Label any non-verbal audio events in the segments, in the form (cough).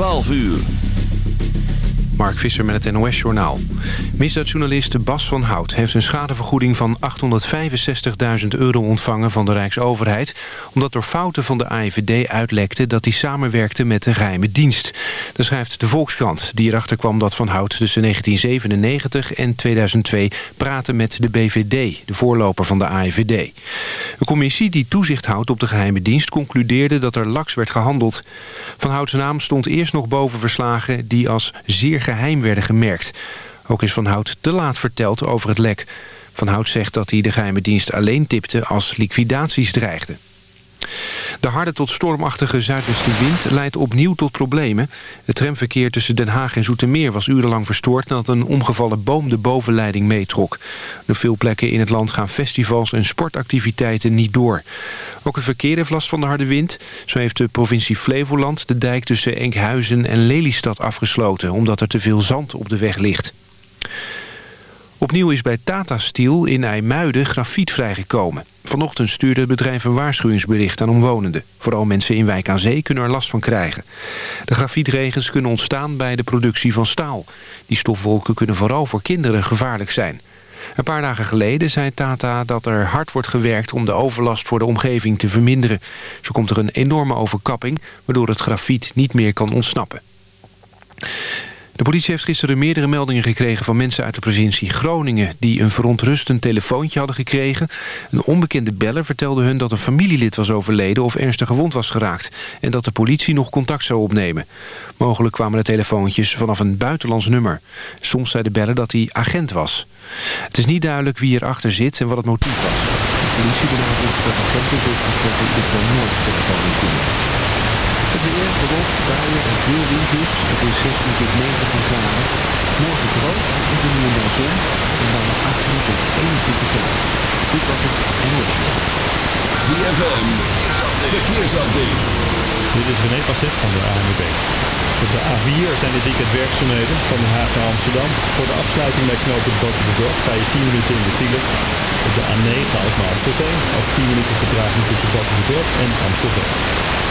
12 uur. Mark Visser met het NOS-journaal. Misdaadjournalist Bas van Hout heeft een schadevergoeding van 865.000 euro ontvangen van de Rijksoverheid... omdat door fouten van de AIVD uitlekte dat hij samenwerkte met de geheime dienst. Dat schrijft de Volkskrant, die erachter kwam dat Van Hout tussen 1997 en 2002 praatte met de BVD, de voorloper van de AIVD. Een commissie die toezicht houdt op de geheime dienst concludeerde dat er laks werd gehandeld. Van Houts naam stond eerst nog boven verslagen die als zeer geheim werden gemerkt. Ook is Van Hout te laat verteld over het lek. Van Hout zegt dat hij de geheime dienst alleen tipte als liquidaties dreigden. De harde tot stormachtige zuidwestenwind leidt opnieuw tot problemen. Het tramverkeer tussen Den Haag en Zoetermeer was urenlang verstoord... nadat een omgevallen boom de bovenleiding meetrok. Op veel plekken in het land gaan festivals en sportactiviteiten niet door. Ook het verkeer heeft last van de harde wind. Zo heeft de provincie Flevoland de dijk tussen Enkhuizen en Lelystad afgesloten... omdat er te veel zand op de weg ligt. Opnieuw is bij Tata Steel in IJmuiden grafiet vrijgekomen. Vanochtend stuurde het bedrijf een waarschuwingsbericht aan omwonenden. Vooral mensen in Wijk aan Zee kunnen er last van krijgen. De grafietregens kunnen ontstaan bij de productie van staal. Die stofwolken kunnen vooral voor kinderen gevaarlijk zijn. Een paar dagen geleden zei Tata dat er hard wordt gewerkt... om de overlast voor de omgeving te verminderen. Zo komt er een enorme overkapping... waardoor het grafiet niet meer kan ontsnappen. De politie heeft gisteren meerdere meldingen gekregen van mensen uit de provincie Groningen... die een verontrustend telefoontje hadden gekregen. Een onbekende beller vertelde hun dat een familielid was overleden... of ernstig gewond was geraakt. En dat de politie nog contact zou opnemen. Mogelijk kwamen de telefoontjes vanaf een buitenlands nummer. Soms zei de beller dat hij agent was. Het is niet duidelijk wie erachter zit en wat het motief was. De politie benadrukt dat agenten nooit telefoon kunnen. Het weer, bewolkt, buien en veel windjes. Het is 16 tot 19 graden. Morgen droog en nieuwe dan zon. En dan 18 tot 21 graden. Dit was het NOS. ZFM, verkeersupdate. Dit is René Passet van de ANWB. Op de A4 zijn dit weekend werkzaamheden van Den Haag naar Amsterdam. Voor de afsluiting bij knooppunt Dorp sta je 10 minuten in de file. Op de A9 naar Amstelveen, ook 10 minuten vertraging tussen Dorp en Amstelveen.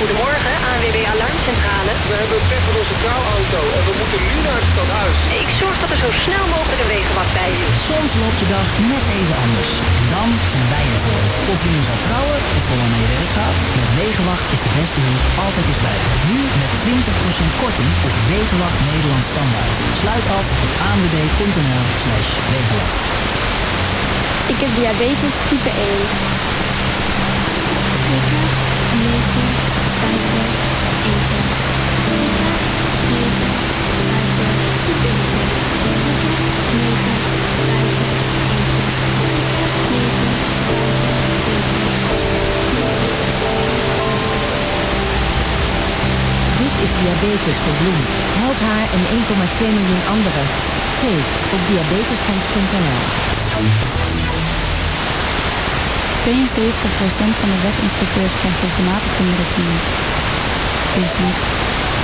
Goedemorgen, ANWB Alarmcentrale. We hebben pech met onze trouwauto en we moeten nu naar het stadhuis. Ik zorg dat er zo snel mogelijk een wegenwacht bij is. Soms loopt de dag net even anders. En dan zijn wij er voor. Of je nu gaat trouwen of gewoon naar je werk gaat. Met Wegenwacht is de beste hulp altijd dichtbij. Nu met 20% korting op Wegenwacht Nederland Standaard. Sluit af op anwb.nl slash Wegenwacht. Ik heb diabetes type 1. Meten, spuiten, Diabetes voor Bloem. Help haar en 1,2 miljoen anderen. Geef op diabetesfonds.nl. 72% van de weginspecteurs krijgt regelmatig kinderrichtingen. Wees lief.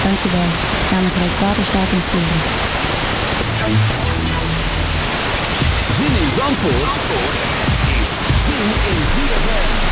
Dank je wel. Namens Rijkswaterstaat en Sieren. Zin in Zandvoort, Zandvoort is zin in ZFM.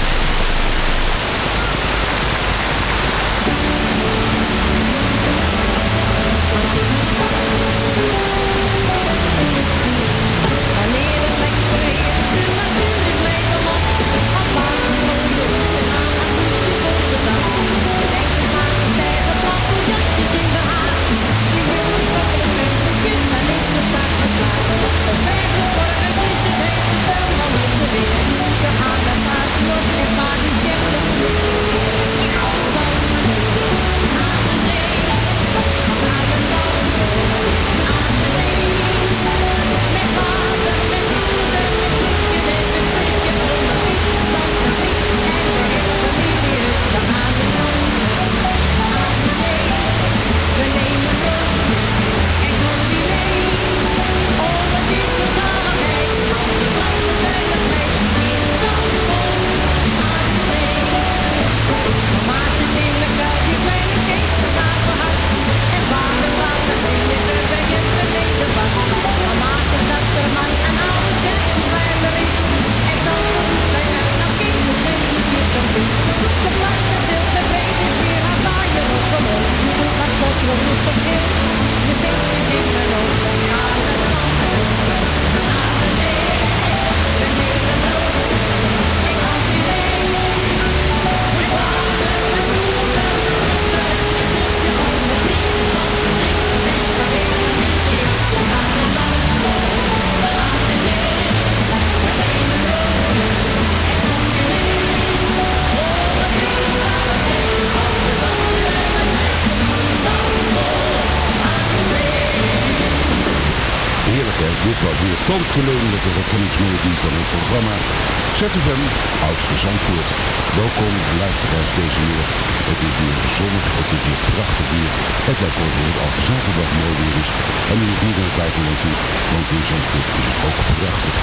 Deze middag. Het is weer zonnig, het is weer prachtig weer. Het lijkt wel weer elke zaterdag mooi weer is. En het midden kijken we naartoe, want in Zandvoort is het ook prachtig.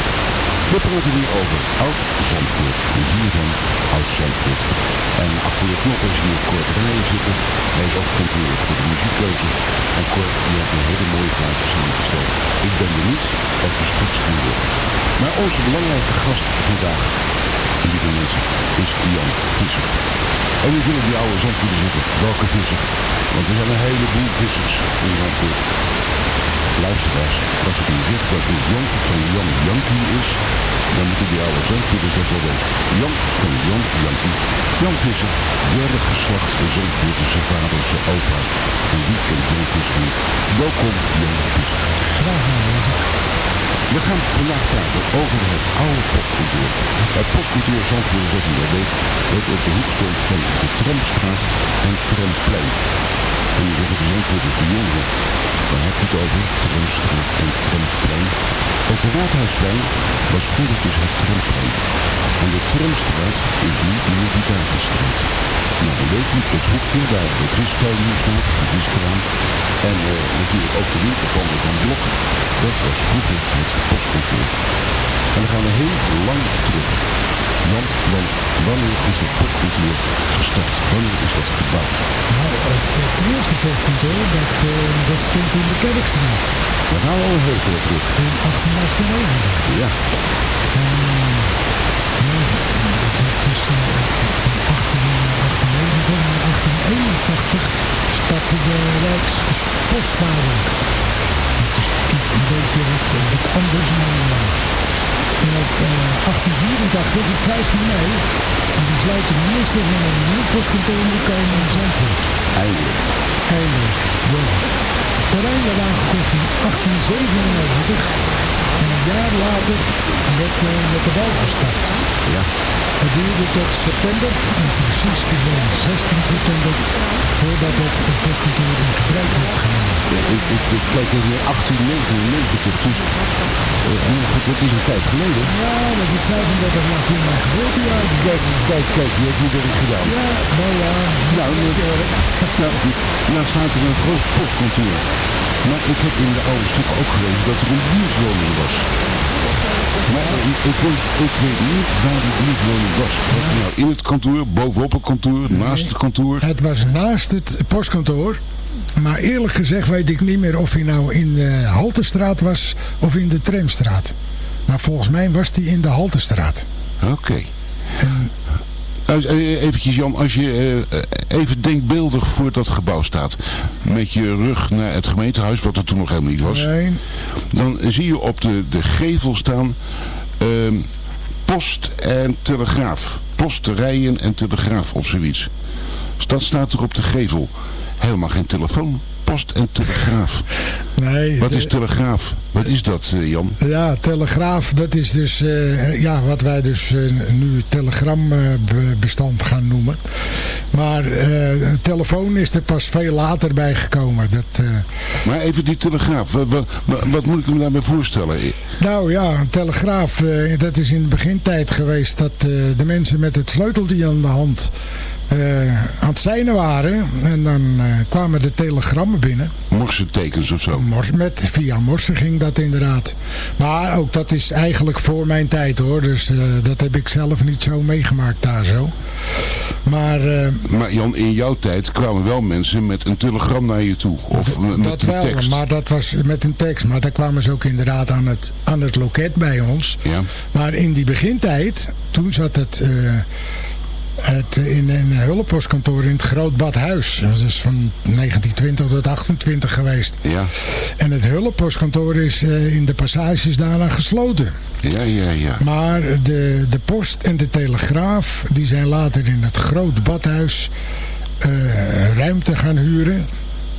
We praten weer over Oud Zandvoort. We zien van Oud Zandvoort. En achter de knop is hier Kort Rijen zitten. Hij is ook verantwoordelijk voor de muziekkeuze. En Kort, die heeft een hele mooie plaatje samengesteld. Ik ben benieuwd of het straks gaan worden. Maar onze belangrijke gast vandaag, lieve mensen, is Jan Visser. En nu zullen die oude zandvoerders zitten. Welke visser? Want er zijn een heleboel vissers in Zandvoort. Luisteraars, als ik u zeg dat het Jan van Jan Jankie is, dan moeten die oude zandvoerders dat wel weten. Jan van Jan Jankie. Jan Visser, derde geslacht de Zandvoortse zijn vader, zijn opa. En wie kent Jan Visser niet? Welkom Jan Visser. Graag. We gaan vandaag praten over het oude postkantoor. Het postkantoor Zandvoort, dat u wel weet, dat op de hoek stond van de Tramstraat en Tramplein. En je zegt, de Zandvoort is de jongeren. Dan heb je het over Tramstraat en Tramplein. Het Raadhuisplein was vroeger dus het Tramplein. En de Tramstraat is nu de Vitagenstraat. Nou, we weten niet het hoekje waar de viskuil nu staat, de viskraam. En eh, natuurlijk ook de winkelpanden van Blok. Dat was vroeger het postkantoor. En dan gaan we heel lang terug. Jan, wanneer is het postkantoor gestart? Wanneer is dat gebouwd? Nou, het, het eerste postkantoor, dat, eh, dat stond in de Kerkstraat. We gaan al heel veel terug. In 1898. Ja. En, ja, dat is eh, in 1898 en 1881 startte de Rijkspostbouwing. Dat is een beetje wat, wat anders, maar en uh, 1884, op 15 mei, besluit de minister van een nieuw postkantoor komen in Zandvoort. Eindelijk. Eindelijk, ja. Het terrein werd aangekocht in 1897 en een jaar later werd uh, met de bouw gestart. Ja. Het duurde tot september, en precies te zijn 16 september, voordat het postkantoor in gebruik werd genomen. Ja, ik, ik, ik kijk naar 1899, dus uh, nou goed, dat is een tijd geleden. Ja, dat is 35 jaar voor mijn geboortejaar. Kijk, kijk, kijk, je hebt je werk gedaan. Ja, nou ja, Nou, nou, nou staat er een groot postkantoor. Maar ik heb in de oude stukken ook gelezen dat er een buurtwoning was. Maar ik, weet, ik weet niet waar die buurtwoning was. Was het nou in het kantoor, bovenop het kantoor, naast het kantoor? Het was naast het postkantoor. Maar eerlijk gezegd weet ik niet meer of hij nou in de Haltestraat was of in de Tramstraat. Maar volgens mij was hij in de Haltestraat. Oké. Nou, eh, eventjes Jan, als je eh, even denkbeeldig voor dat gebouw staat. Met je rug naar het gemeentehuis, wat er toen nog helemaal niet was. Nee. Dan zie je op de, de gevel staan ehm, post en telegraaf. Posterijen en telegraaf of zoiets. Dus dat staat er op de gevel. Helemaal geen telefoon. Post en telegraaf. Nee, Wat de- is telegraaf? Wat is dat, eh, Jan? Ja, telegraaf, dat is dus eh, ja, wat wij dus eh, nu telegrambestand gaan noemen. Maar eh, telefoon is er pas veel later bij gekomen. Dat, eh, Maar even die telegraaf. Wat, wat, wat moet ik me daarbij voorstellen? nou ja, een telegraaf, eh, dat is in de begintijd geweest dat eh, de mensen met het sleuteltje aan de hand eh, aan het seinen waren. En dan eh, kwamen de telegrammen binnen. Morsetekens of zo? Mors, met, via Morse ging dat inderdaad. Maar ook dat is eigenlijk voor mijn tijd hoor. Dus eh, dat heb ik zelf niet zo meegemaakt daar zo. Maar Maar Jan, in jouw tijd kwamen wel mensen met een telegram naar je toe. Of met dat een wel, tekst. maar dat was met een tekst. Maar daar kwamen ze ook inderdaad aan het, aan het loket bij ons. Ja. Maar in die begintijd, toen zat het, het in een hulppostkantoor in het Groot Badhuis. Dat is van 1920 tot 28 geweest. Ja. En het hulppostkantoor is eh, in de passages daarna gesloten. Ja, ja, ja. Maar de, de post en de telegraaf, die zijn later in het Groot Badhuis eh, ruimte gaan huren.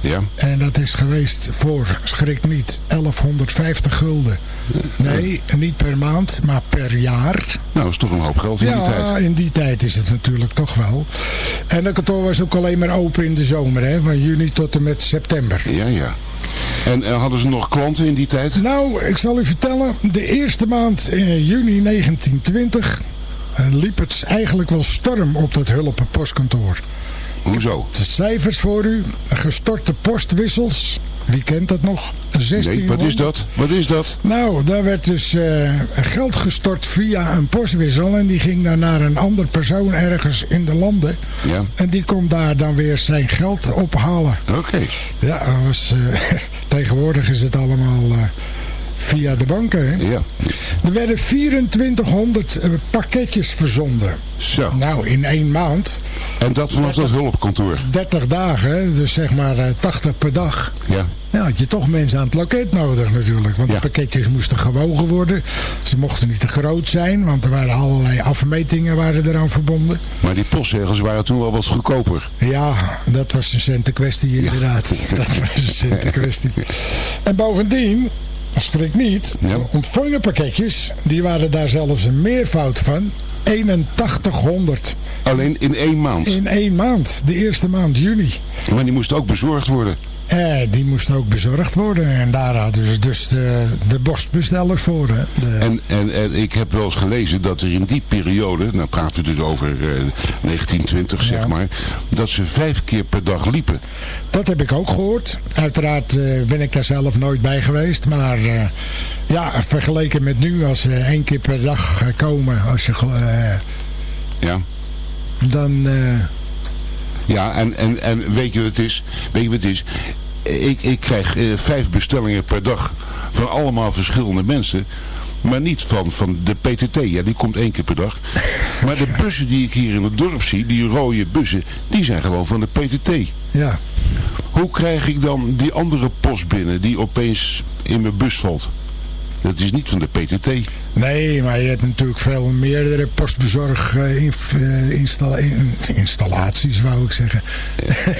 Ja. En dat is geweest voor, schrik niet, 1150 gulden. Nee, niet per maand, maar per jaar. Nou, is toch een hoop geld in die Ja, tijd. in die tijd is het natuurlijk toch wel. En dat kantoor was ook alleen maar open in de zomer, hè, van juni tot en met september. Ja, ja. En eh, hadden ze nog klanten in die tijd? Nou, ik zal u vertellen, de eerste maand in juni 1920 eh, liep het eigenlijk wel storm op dat hulp postkantoor. Hoezo? De cijfers voor u, gestorte postwissels, wie kent dat nog? 16 Nee, wat is dat? Wat is dat? Nou, daar werd dus eh, geld gestort via een postwissel en die ging dan naar een ander persoon ergens in de landen. Ja. En die kon daar dan weer zijn geld ophalen. Oké. Ja, dat was, eh, (laughs) tegenwoordig is het allemaal eh, via de banken. Hè? Ja. Er werden 2400 eh, pakketjes verzonden. Zo. Nou, in één maand. En dat vanaf dat hulpkantoor? 30 dagen, dus zeg maar eh, 80 per dag. Ja. Ja, had je toch mensen aan het loket nodig natuurlijk. Want Ja. de pakketjes moesten gewogen worden. Ze mochten niet te groot zijn, want er waren allerlei afmetingen waren eraan verbonden. Maar die postzegels waren toen wel wat goedkoper. Ja, dat was een centenkwestie inderdaad. (laughs) Dat was een centenkwestie. En bovendien, schrik niet, Ja. ontvangen pakketjes, die waren daar zelfs een meervoud van. 8100 Alleen in één maand. in één maand, de eerste maand juni. Maar die moesten ook bezorgd worden. Eh, die moesten ook bezorgd worden. En daar hadden ze dus de, de borstbestellers voor. De, En, en, en ik heb wel eens gelezen dat er in die periode, nou praten we dus over eh, 1920 zeg Ja. maar, dat ze vijf keer per dag liepen. Dat heb ik ook gehoord. Uiteraard eh, ben ik daar zelf nooit bij geweest. Maar eh, ja, vergeleken met nu, als ze één keer per dag eh, komen, als je, eh, Ja. dan... Ja, en, en, en weet je wat het is? Weet je wat het is? Ik, ik krijg eh, vijf bestellingen per dag van allemaal verschillende mensen. Maar niet van, van de PTT. Ja, die komt één keer per dag. (laughs) Maar de bussen die ik hier in het dorp zie, die rode bussen, die zijn gewoon van de PTT. ja, Hoe krijg ik dan die andere post binnen die opeens in mijn bus valt? Dat is niet van de PTT. nee, maar je hebt natuurlijk veel meerdere postbezorg eh, eh, installa- in- installaties, wou ik zeggen.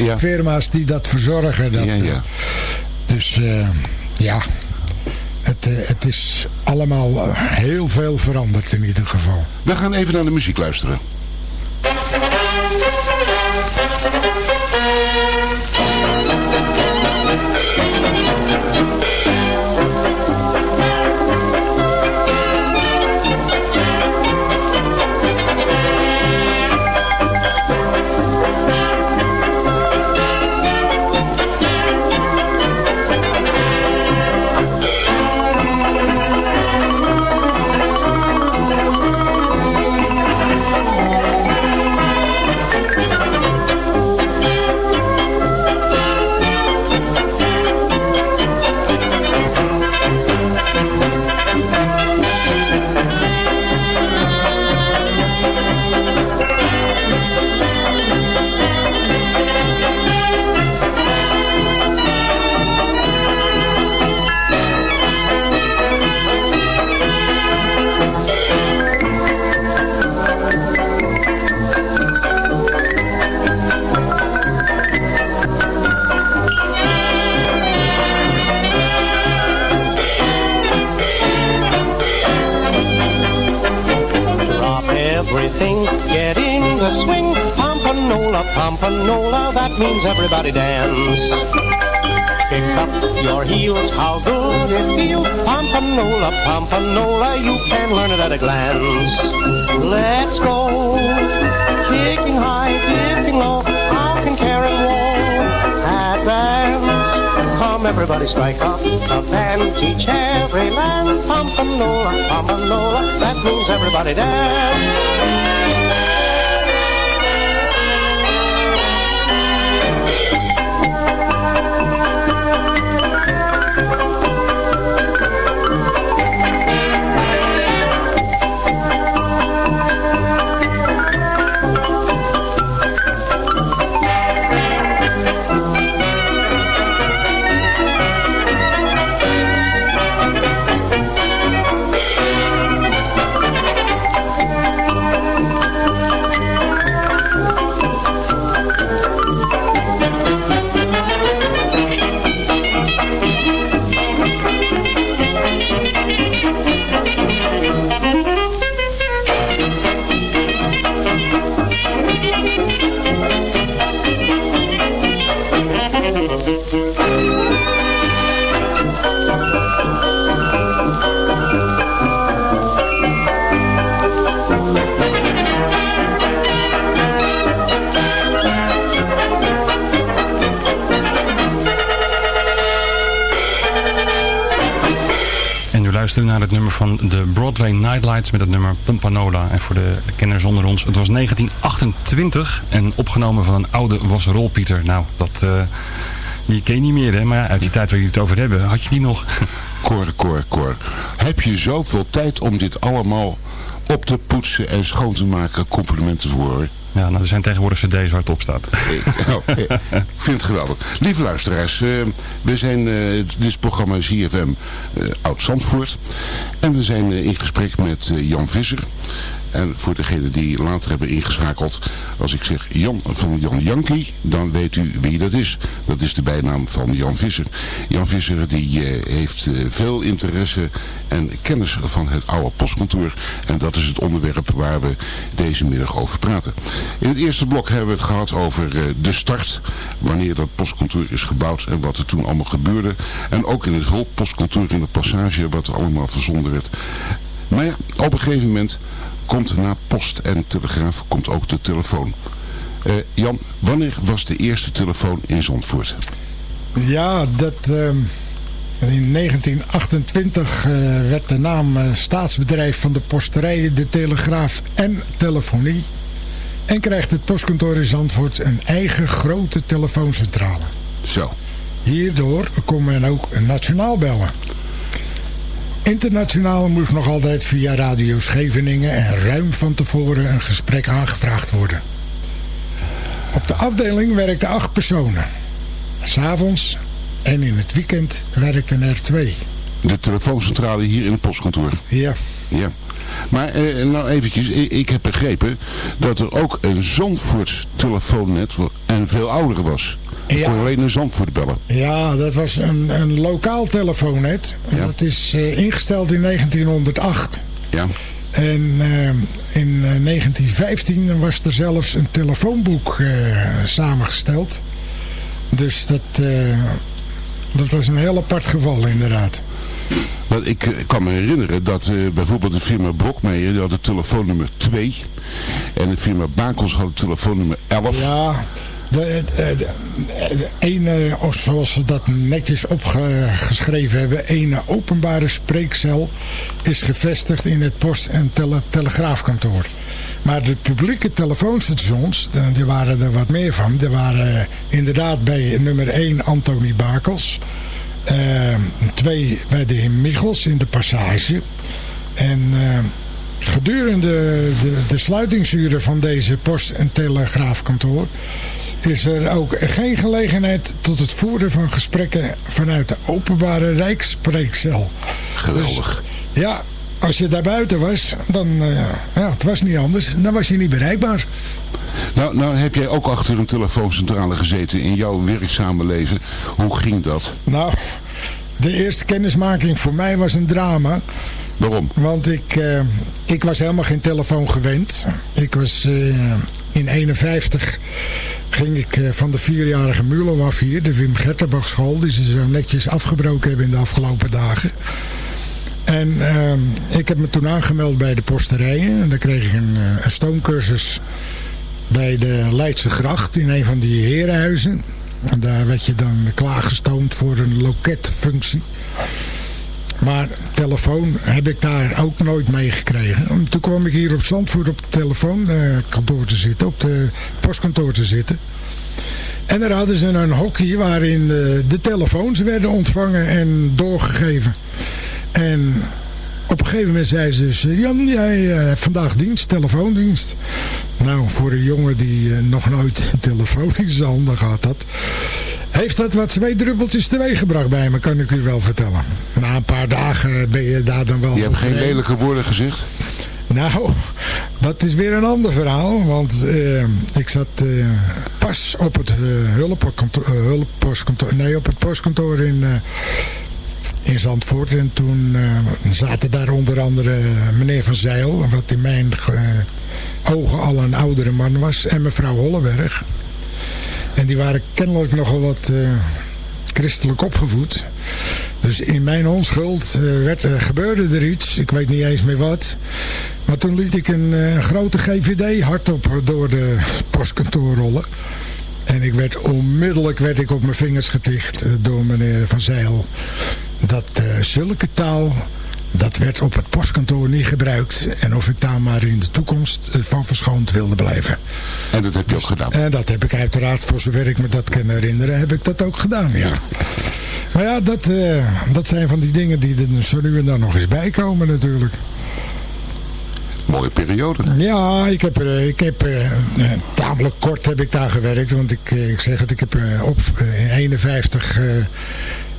ja. (laughs) Firma's die dat verzorgen. Dat, Ja, ja. Dus eh, ja, het, het is allemaal heel veel veranderd in ieder geval. We gaan even naar de muziek luisteren. Navidad. Van de Broadway Nightlights met het nummer Pompanola. En voor de kenners onder ons, het was 1928 en opgenomen van een oude wasrolpieter. Nou, dat, eh, die ken je niet meer hè, maar uit die tijd waar jullie het over hebben, had je die nog? (laughs) Cor, Cor, Cor. Heb je zoveel tijd om dit allemaal op te poetsen en schoon te maken? Complimenten voor. Ja, nou, er zijn tegenwoordig cd's waar het op staat. (laughs) Oh, ik vind het geweldig. Lieve luisteraars, eh, we zijn, eh, dit is programma ZFM eh, Oud-Zandvoort. En we zijn in gesprek met Jan Visser. En voor degenen die later hebben ingeschakeld, als ik zeg Jan van Jan Jankie, dan weet u wie dat is. Dat is de bijnaam van Jan Visser. Jan Visser die eh, heeft eh, veel interesse en kennis van het oude postkantoor. En dat is het onderwerp waar we deze middag over praten. In het eerste blok hebben we het gehad over eh, de start. Wanneer dat postkantoor is gebouwd en wat er toen allemaal gebeurde. En ook in het hulppostkantoor in de passage wat er allemaal verzonden werd. Maar ja, op een gegeven moment komt na post en telegraaf komt ook de telefoon. Eh, Jan, wanneer was de eerste telefoon in Zandvoort? Ja, dat, ehm, in 1928 eh, werd de naam eh, staatsbedrijf van de posterijen, de telegraaf en telefonie. En krijgt het postkantoor in Zandvoort een eigen grote telefooncentrale. Zo. Hierdoor kon men ook nationaal bellen. Internationaal moest nog altijd via Radio Scheveningen en ruim van tevoren een gesprek aangevraagd worden. Op de afdeling werkten acht personen. S'avonds en in het weekend werkten er twee. De telefooncentrale hier in het postkantoor. Ja. Ja. Maar eh, nou eventjes, ik, heb begrepen dat er ook een Zandvoorts telefoonnet en veel ouder was. Ja. kon alleen Zandvoort bellen. Ja, dat was een, een lokaal telefoonnet. Dat is eh, ingesteld in 1908. Ja. En eh, in eh, 1915 was er zelfs een telefoonboek eh, samengesteld. Dus dat, eh, dat was een heel apart geval inderdaad. Want ik eh, kan me herinneren dat eh, bijvoorbeeld de firma Brokmeijer, die had het telefoonnummer 2. En de firma Bakels had het telefoonnummer 11. Ja, de, de, de, ene, zoals ze dat netjes opgeschreven hebben, ene openbare spreekcel is gevestigd in het post- en tele- telegraafkantoor. Maar de publieke telefoonstations, eh, er waren er wat meer van. Er waren eh, inderdaad bij nummer 1 Antonie Bakels. eh, twee bij de heer Michels in de passage. En eh, gedurende de, de sluitingsuren van deze post- en telegraafkantoor is er ook geen gelegenheid tot het voeren van gesprekken vanuit de openbare rijksspreekcel. Geweldig. Dus, ja, als je daar buiten was, dan, eh, ja, het was niet anders, dan was je niet bereikbaar. Nou, nou heb jij ook achter een telefooncentrale gezeten in jouw werkzame leven. Hoe ging dat? Nou, de eerste kennismaking voor mij was een drama. Waarom? Want ik, eh, ik was helemaal geen telefoon gewend. Ik was eh, in 51 ging ik eh, van de vierjarige Mulo af hier, de Wim Gertenbach school, die ze zo netjes afgebroken hebben in de afgelopen dagen. En ehm, ik heb me toen aangemeld bij de posterijen. En dan kreeg ik een, eh, een stoomcursus bij de Leidse Gracht in een van die herenhuizen. En daar werd je dan klaargestoomd voor een loketfunctie. Maar telefoon heb ik daar ook nooit mee gekregen. En Toen kwam ik hier op Zandvoort op het telefoonkantoor te zitten, op de postkantoor te zitten. En daar hadden ze een hockey waarin eh, de telefoons werden ontvangen en doorgegeven. En op een gegeven moment zei ze dus... Jan, jij eh, hebt vandaag dienst, telefoondienst. Nou, voor een jongen die eh, nog nooit een telefoon in zijn handen had... heeft dat wat zweetdruppeltjes teweeggebracht bij me, kan ik u wel vertellen. Na een paar dagen ben je daar dan wel... Je hebt geen lelijke woorden gezegd? Nou, dat is weer een ander verhaal. Want eh, ik zat eh, pas op het hulppostkantoor, hulppostkantoor, nee, op het postkantoor in, in Zandvoort. En toen zaten daar onder andere meneer Van Zeil, wat in mijn ogen al een oudere man was, en mevrouw Holleberg. En die waren kennelijk nogal wat eh, christelijk opgevoed. Dus in mijn onschuld eh, werd, er gebeurde er iets. Ik weet niet eens meer wat. Maar toen liet ik een eh, grote GVD hardop door de postkantoor rollen. En ik werd onmiddellijk werd ik op mijn vingers geticht eh, door meneer Van Zeil. Dat eh, zulke taal, dat werd op het postkantoor niet gebruikt. En of ik daar maar in de toekomst eh, van verschoond wilde blijven. En dat heb je ook gedaan? En dat heb ik uiteraard, voor zover ik me dat kan herinneren, heb ik dat ook gedaan, ja. Maar ja, dat, eh, dat zijn van die dingen die er zo nu en dan nog eens bij komen natuurlijk. Mooie periode. Ja, ik heb, er, ik heb eh, eh, tamelijk kort heb ik daar gewerkt. Want ik, eh, ik zeg het, ik heb eh, op eh, in 51 eh,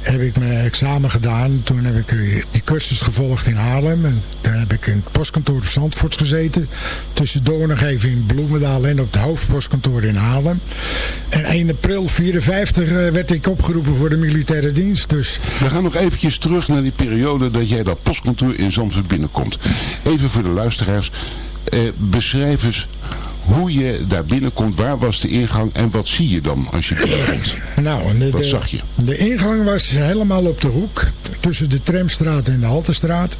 heb ik mijn examen gedaan. Toen heb ik eh, die cursus gevolgd in Haarlem. En daar heb ik in het postkantoor op Zandvoort gezeten. Tussendoor nog even in Bloemendaal en op het hoofdpostkantoor in Haarlem. En 1 april 54 eh, werd ik opgeroepen voor de militaire dienst. Dus We gaan nog eventjes terug naar die periode dat jij dat postkantoor in Zandvoort binnenkomt. Even voor de luisteraars. Eh, beschrijf eens hoe je daar binnenkomt. Waar was de ingang en wat zie je dan als je binnenkomt? Nou, de, Wat de- zag je? De ingang was helemaal op de hoek. Tussen de Tramstraat en de Haltestraat.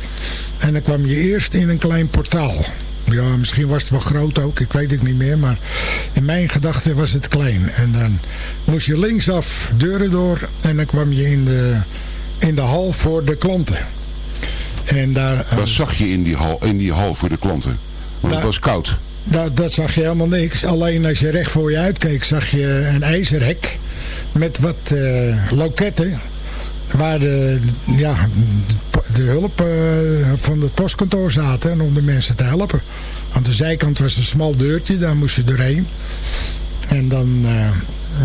En dan kwam je eerst in een klein portaal. Ja, misschien was het wel groot ook. Ik weet het niet meer. Maar in mijn gedachten was het klein. En dan moest je linksaf deuren door. En dan kwam je in de, in de hal voor de klanten. En daar... Wat zag je in die hal, in die hal voor de klanten? Want het was koud. Dat, dat zag je helemaal niks. Alleen als je recht voor je uitkeek zag je een ijzerhek met wat eh, loketten. Waar de, ja, de hulp eh, van het postkantoor zaten om de mensen te helpen. Aan de zijkant was een smal deurtje, daar moest je doorheen. En dan, eh,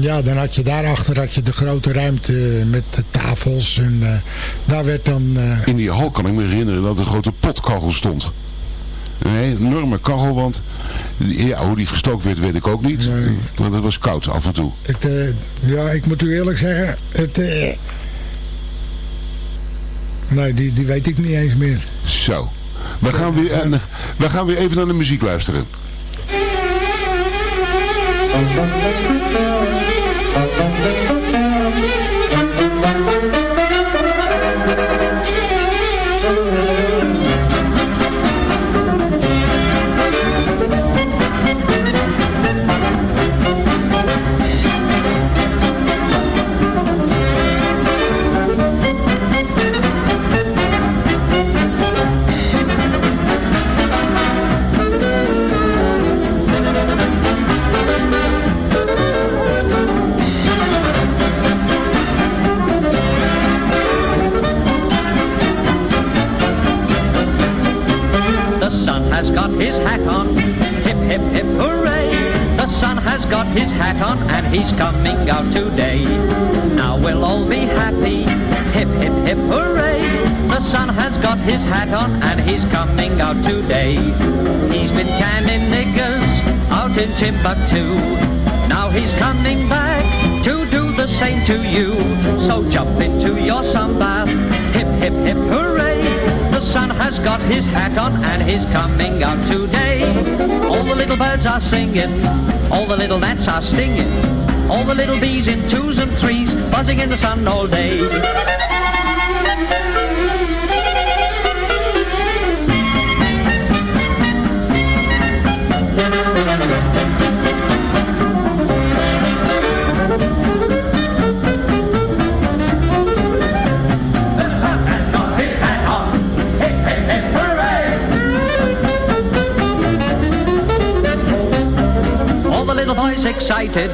ja, dan had je daarachter had je de grote ruimte met de tafels. En daar werd dan... In die hal kan ik me herinneren dat een grote potkachel stond. Een enorme kachelwand. Ja, hoe die gestookt werd, weet ik ook niet. Maar het was koud af en toe. Het, eh, ja, ik moet u eerlijk zeggen, het... eh, nee, die, die weet ik niet eens meer. Zo. We gaan, weer, en, we gaan weer even naar de muziek luisteren. His hat on and he's coming out today. Now we'll all be happy. Hip, hip, hip, hooray. The sun has got his hat on and he's coming out today. He's been tanning niggers out in Timbuktu. Now he's coming back to do the same to you. So jump into your sunbath. Hip, hip, hip, hooray. Sun has got his hat on and he's coming out today. All the little birds are singing, all the little gnats are stinging, all the little bees in twos and threes buzzing in the sun all day. Boys excited,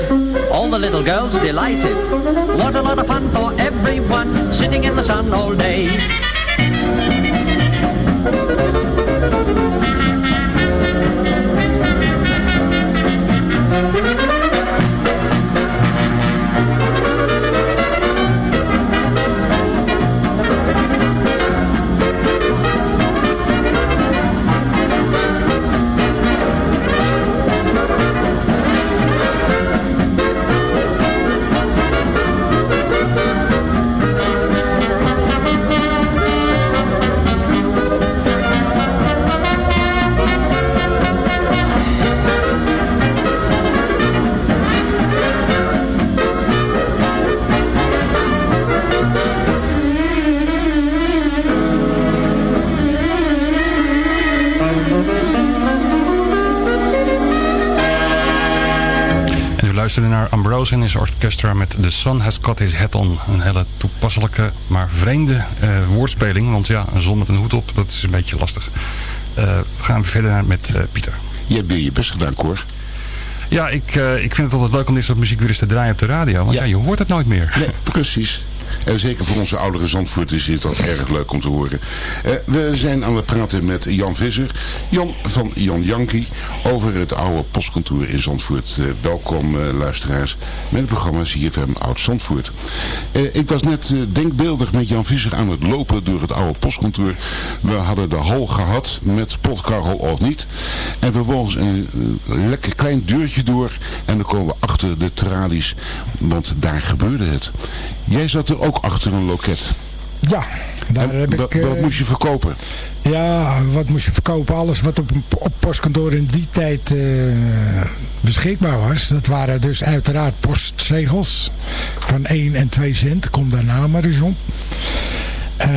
all the little girls delighted. What a lot of fun for everyone, sitting in the sun all day. En u luisterde naar Ambrose en his orchestra met The Sun Has Got His Hat On. Een hele toepasselijke, maar vreemde eh, woordspeling. Want ja, een zon met een hoed op, dat is een beetje lastig. Eh, we gaan verder met eh, Pieter. Je hebt weer je best gedaan, Cor. Ja, ik, ik vind het altijd leuk om dit soort muziek weer eens te draaien op de radio. Want ja, je hoort het nooit meer. Nee, precies. En zeker voor onze oudere Zandvoorters is dat erg leuk om te horen. We zijn aan het praten met Jan Visser. Jan van Jan Janki over het oude postkantoor in Zandvoort. Eh, welkom eh, luisteraars met het programma CFM Oud Zandvoort. Eh, ik was net denkbeeldig met Jan Visser aan het lopen door het oude postkantoor. We hadden de hal gehad met potkarrel of niet. En vervolgens een lekker klein deurtje door. En dan komen we achter de tralies. Want daar gebeurde het. Jij zat er ook achter een loket. Ja, daar heb ik... wa- wat eh, moest je verkopen? Ja, wat moest je verkopen? Alles wat op, op postkantoor in die tijd eh, beschikbaar was. Dat waren dus uiteraard postzegels van 1 en 2 cent. Kom daarna maar eens op. Eh,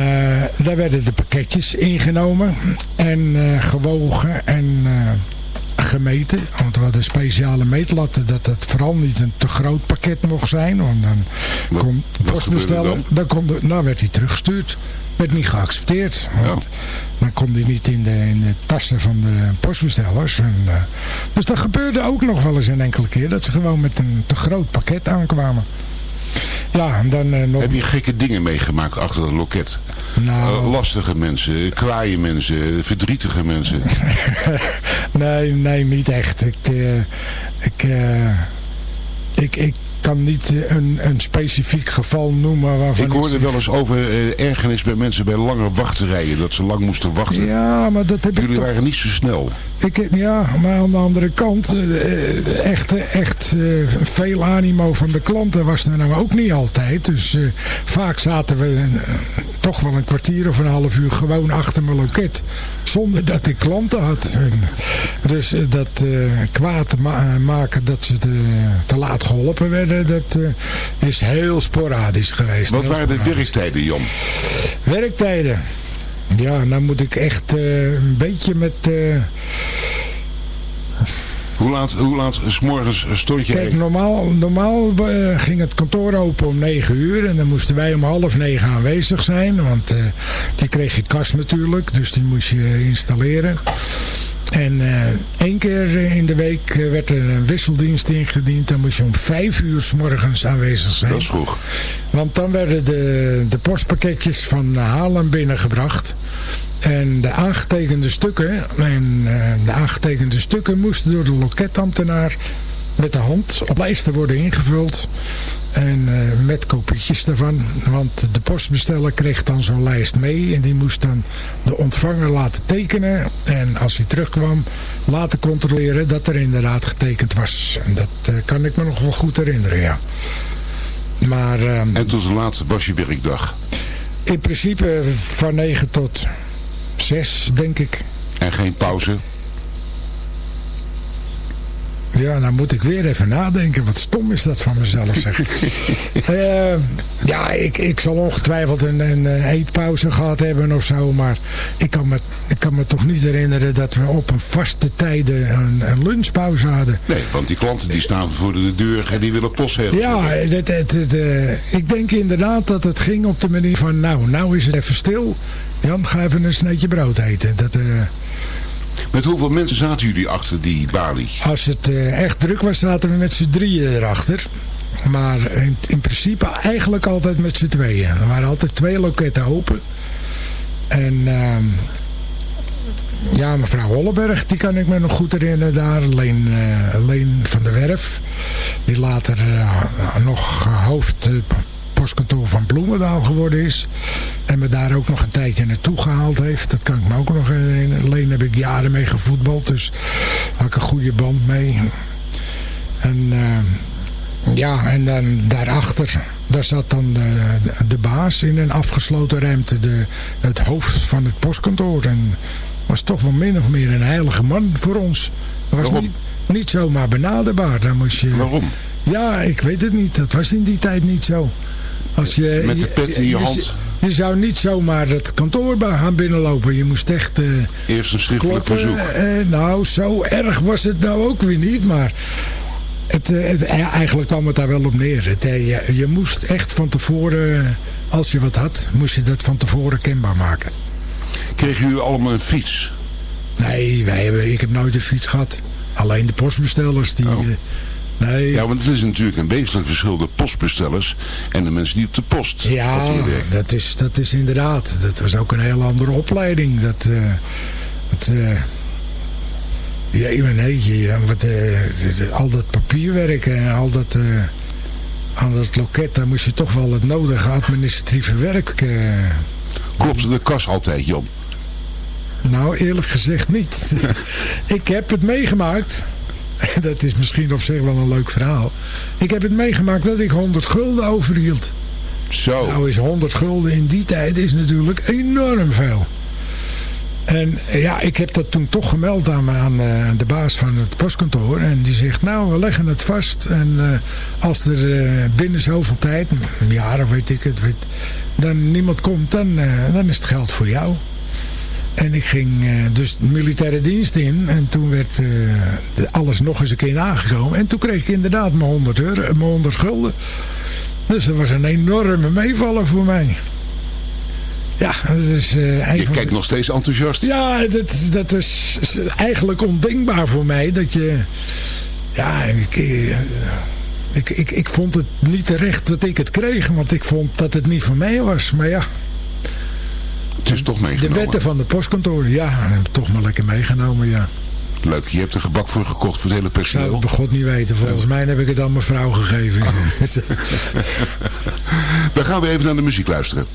daar werden de pakketjes ingenomen en gewogen en gemeten. Want we hadden speciale meetlatten dat het vooral niet een te groot pakket mocht zijn. Want dan kon wat postbesteller, gebeurde dan kon de, nou werd hij teruggestuurd. Werd niet geaccepteerd. Want dan kon hij niet in de, in de tassen van de postbestellers. En, eh, dus dat gebeurde ook nog wel eens een enkele keer. Dat ze gewoon met een te groot pakket aankwamen. Ja, en dan eh, nog... Heb je gekke dingen meegemaakt achter een loket? Nou, Eh, lastige mensen, kwaaie mensen, verdrietige mensen. (laughs) nee, nee, niet echt. Ik, eh, ik, ik, ik kan niet eh, een, een specifiek geval noemen waarvan Ik hoorde wel eens over eh, ergernis bij mensen bij lange wachterijen. Dat ze lang moesten wachten. Ja, maar dat heb ik Jullie toch... waren niet zo snel. Ik, ja, maar aan de andere kant, eh, echt, echt eh, veel animo van de klanten was er nou ook niet altijd. Dus eh, vaak zaten we eh, toch wel een kwartier of een half uur gewoon achter mijn loket. Zonder dat ik klanten had. En, dus eh, dat eh, kwaad ma- maken dat ze te, te laat geholpen werden, dat eh, is heel sporadisch geweest. Wat waren de werktijden, Jan? Werktijden. Ja, nou moet ik echt eh, een beetje met... eh, Hoe laat, hoe laat s morgens stond je Kijk, normaal, normaal eh, ging het kantoor open om 9 uur. En dan moesten wij om half negen aanwezig zijn. Want eh die kreeg je kast natuurlijk. Dus die moest je installeren. En eh, één keer in de week eh, werd er een wisseldienst ingediend. Dan moest je om vijf uur s morgens aanwezig zijn. Dat is vroeg. Want dan werden de, de postpakketjes van Haarlem binnengebracht. En de aangetekende stukken, en, eh, de aangetekende stukken moesten door de loketambtenaar met de hand op lijsten worden ingevuld. En eh, met kopietjes daarvan. Want de postbesteller kreeg dan zo'n lijst mee. En die moest dan de ontvanger laten tekenen. En als hij terugkwam laten controleren dat er inderdaad getekend was. En dat eh, kan ik me nog wel goed herinneren, ja. Maar... ehm, En tot laat was je werkdag. in principe van 9 tot zes, denk ik. En geen pauze? Ja, nou moet ik weer even nadenken. Wat stom is dat van mezelf, zeg. (laughs) Eh, ja, ik, ik zal ongetwijfeld een, een eh, eetpauze gehad hebben of zo. Maar ik kan, me, ik kan me toch niet herinneren dat we op een vaste tijden een, een lunchpauze hadden. Nee, want die klanten die staan voor de deur en die willen post hebben. Ja, het, het, het, eh, ik denk inderdaad dat het ging op de manier van... Nou, nou is het even stil. Jan, ga even een sneetje brood eten. Dat... Met hoeveel mensen zaten jullie achter die balie? Als het eh, echt druk was, zaten we met z'n drieën erachter. Maar in, in principe eigenlijk altijd met z'n tweeën. Er waren altijd twee loketten open. En ehm, ja, mevrouw Holleberg, die kan ik me nog goed herinneren daar. Leen, Leen van der Werf. Die later eh, nog hoofd postkantoor van Bloemendaal geworden is. En me daar ook nog een tijdje naartoe gehaald heeft. Dat kan ik me ook nog herinneren. Leen heb ik jaren mee gevoetbald. Dus had ik een goede band mee. En eh, ja, en dan daarachter, daar zat dan de, de baas in een afgesloten ruimte. De, het hoofd van het postkantoor. En was toch wel min of meer een heilige man voor ons. Was Waarom? niet, niet zomaar benaderbaar. Daar moest je, Waarom? Ja, ik weet het niet. Dat was in die tijd niet zo. Als je, Met de pet in je hand. Je zou niet zomaar het kantoor gaan binnenlopen. Je moest echt... eh, Eerst een schriftelijk kloppen. verzoek. Eh, nou, zo erg was het nou ook weer niet. Maar het, eh, het, eigenlijk kwam het daar wel op neer. Het, je, je moest echt van tevoren, als je wat had, moest je dat van tevoren kenbaar maken. Kregen jullie allemaal een fiets? Nee, wij hebben, ik heb nooit een fiets gehad. Alleen de postbestellers die... eh, nee, Ja, want het is natuurlijk een wezenlijk verschil de postbestellers en de mensen die op de post Ja, dat is, dat is inderdaad. Dat was ook een heel andere opleiding. Dat, eh, het, eh, ja, ik heetje, ja, wat, eh, al dat papierwerk en al dat, eh, aan dat loket, daar moest je toch wel het nodige administratieve werk... eh, Klopte de kas altijd, Jan? nou, eerlijk gezegd niet. (laughs) ik heb het meegemaakt. (laughs) Dat is misschien op zich wel een leuk verhaal. Ik heb het meegemaakt dat ik 100 gulden overhield. Zo. Nou is 100 gulden in die tijd is natuurlijk enorm veel. En eh, ja, ik heb dat toen toch gemeld aan, aan eh, de baas van het postkantoor. En die zegt, nou, we leggen het vast. En eh, als er binnen zoveel tijd, een jaar of weet ik het, weet, dan niemand komt, dan, dan is het geld voor jou. En ik ging eh, dus militaire dienst in. En toen werd eh, alles nog eens een keer nagekomen. En toen kreeg ik inderdaad mijn 100, euro, mijn 100 gulden. Dus dat was een enorme meevaller voor mij. Ja, dat is eh, een Je kijkt nog steeds enthousiast. Ja, dat, dat is eigenlijk ondenkbaar voor mij. Dat je... Ja, ik, eh, ik, ik, ik vond het niet terecht dat ik het kreeg. Want ik vond dat het niet van mij was. Maar ja, Het is toch de meegenomen. wetten van de postkantoor. Ja, toch maar lekker meegenomen, ja. Leuk, je hebt er gebak voor gekocht voor het hele Ik zou personeel. het bij God niet weten. Volgens mij heb ik het aan mijn vrouw gegeven. (laughs) Dan gaan we even naar de muziek luisteren.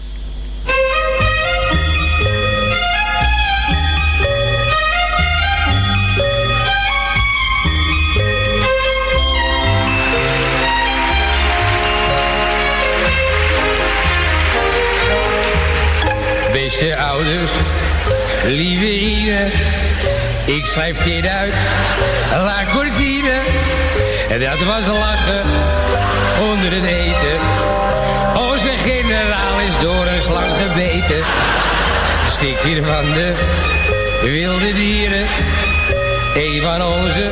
Beste ouders, lieve Ine, ik schrijf dit uit, La Cortine. En dat was lachen onder het eten. Onze generaal is door een slang gebeten. Stikt hier van de wilde dieren. Een van onze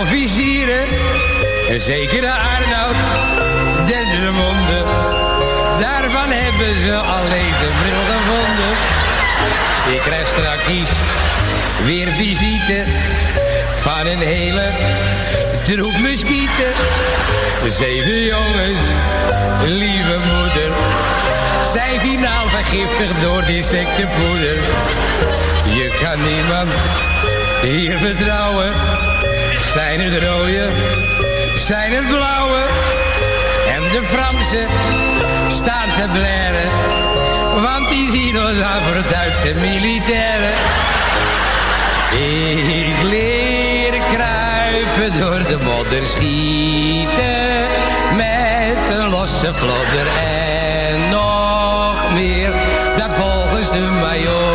officieren. En zeker de Arnoud, Dendermonde. Daarvan hebben ze alleen zijn bril gevonden. Ik krijg straks weer visite van een hele troep muskieten. Zeven jongens, lieve moeder, zijn finaal vergiftigd door die sectepoeder. Je kan niemand hier vertrouwen. Zijn het rode, zijn het blauwe. En de Fransen staan te blaren. Want die zien ons aan voor Duitse militairen. Ik leer kruipen door de modder schieten. Met een losse vlodder en nog meer. Dat volgens de majoor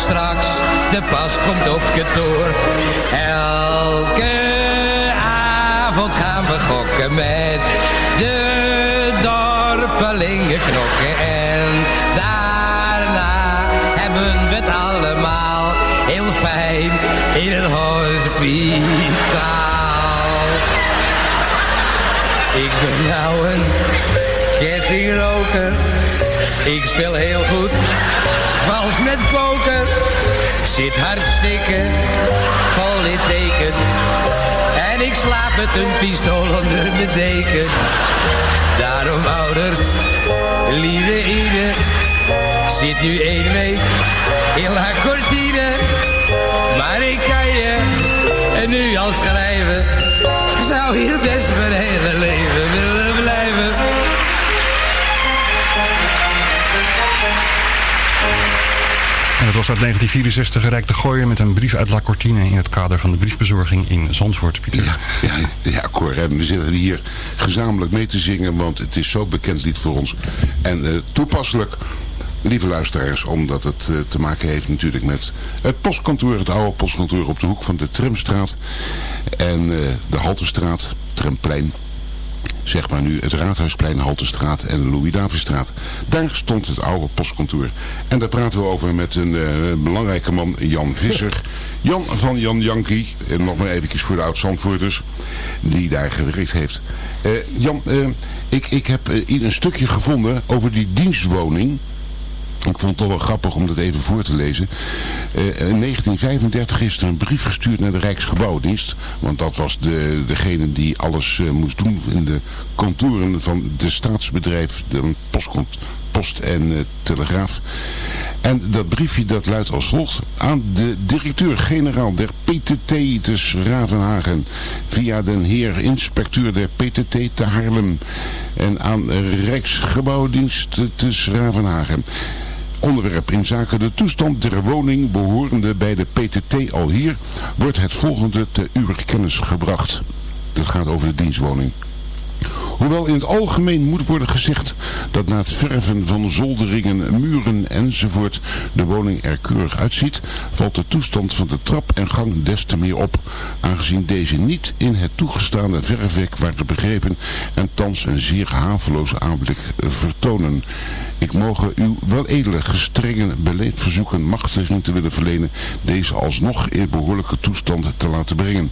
straks de pas komt op kantoor. Elke avond gaan we gokken met knokken. En daarna hebben we het allemaal heel fijn in het hospitaal. Ik ben nou een kettingroker. Ik speel heel goed, vals met poker. Ik zit hartstikke vol in tekens. En ik slaap met een pistool onder mijn dekens. Daarom ouders, lieve. Ik zit nu één week in La Cortine. Maar ik kan je nu al schrijven. Zou hier best mijn hele leven willen het was uit 1964 gereikt te gooien met een brief uit La Cortine in het kader van de briefbezorging in Zandvoort, Pieter. Ja, ja, ja Cor, we zitten hier gezamenlijk mee te zingen, want het is zo'n bekend lied voor ons. En eh, toepasselijk, lieve luisteraars, omdat het eh, te maken heeft natuurlijk met het postkantoor, het oude postkantoor op de hoek van de Tramstraat en eh, de Haltestraat, Tramplein zeg maar nu het Raadhuisplein, Haltestraat en de Louis-Davidstraat. Daar stond het oude postkantoor. En daar praten we over met een eh, belangrijke man, Jan Visser. (laughs) Jan van Jan Jankie, en nog maar eventjes voor de oud-Zandvoorters, die daar gewerkt heeft. Eh, Jan, eh, ik, ik heb hier een stukje gevonden over die dienstwoning. Ik vond het toch wel grappig om dat even voor te lezen. Eh, in 1935 is er een brief gestuurd naar de Rijksgebouwdienst. Want dat was de, degene die alles eh, moest doen in de kantoren van de staatsbedrijf, de postkont, post en eh, telegraaf. En dat briefje dat luidt als volgt. Aan de directeur-generaal der PTT te Ravenhagen. Via den heer inspecteur der PTT te Haarlem. En aan Rijksgebouwdienst te Ravenhagen. Onderwerp in zaken de toestand der woning behorende bij de PTT al hier wordt het volgende ter uw kennis gebracht. Dit gaat over de dienstwoning. Hoewel in het algemeen moet worden gezegd dat na het verven van zolderingen, muren enzovoort de woning er keurig uitziet, valt de toestand van de trap en gang des te meer op, aangezien deze niet in het toegestaande verfwerk waren begrepen en thans een zeer haveloze aanblik vertonen. Ik mogen uw weledele gestrenge beleid verzoeken machtiging te willen verlenen deze alsnog in behoorlijke toestand te laten brengen.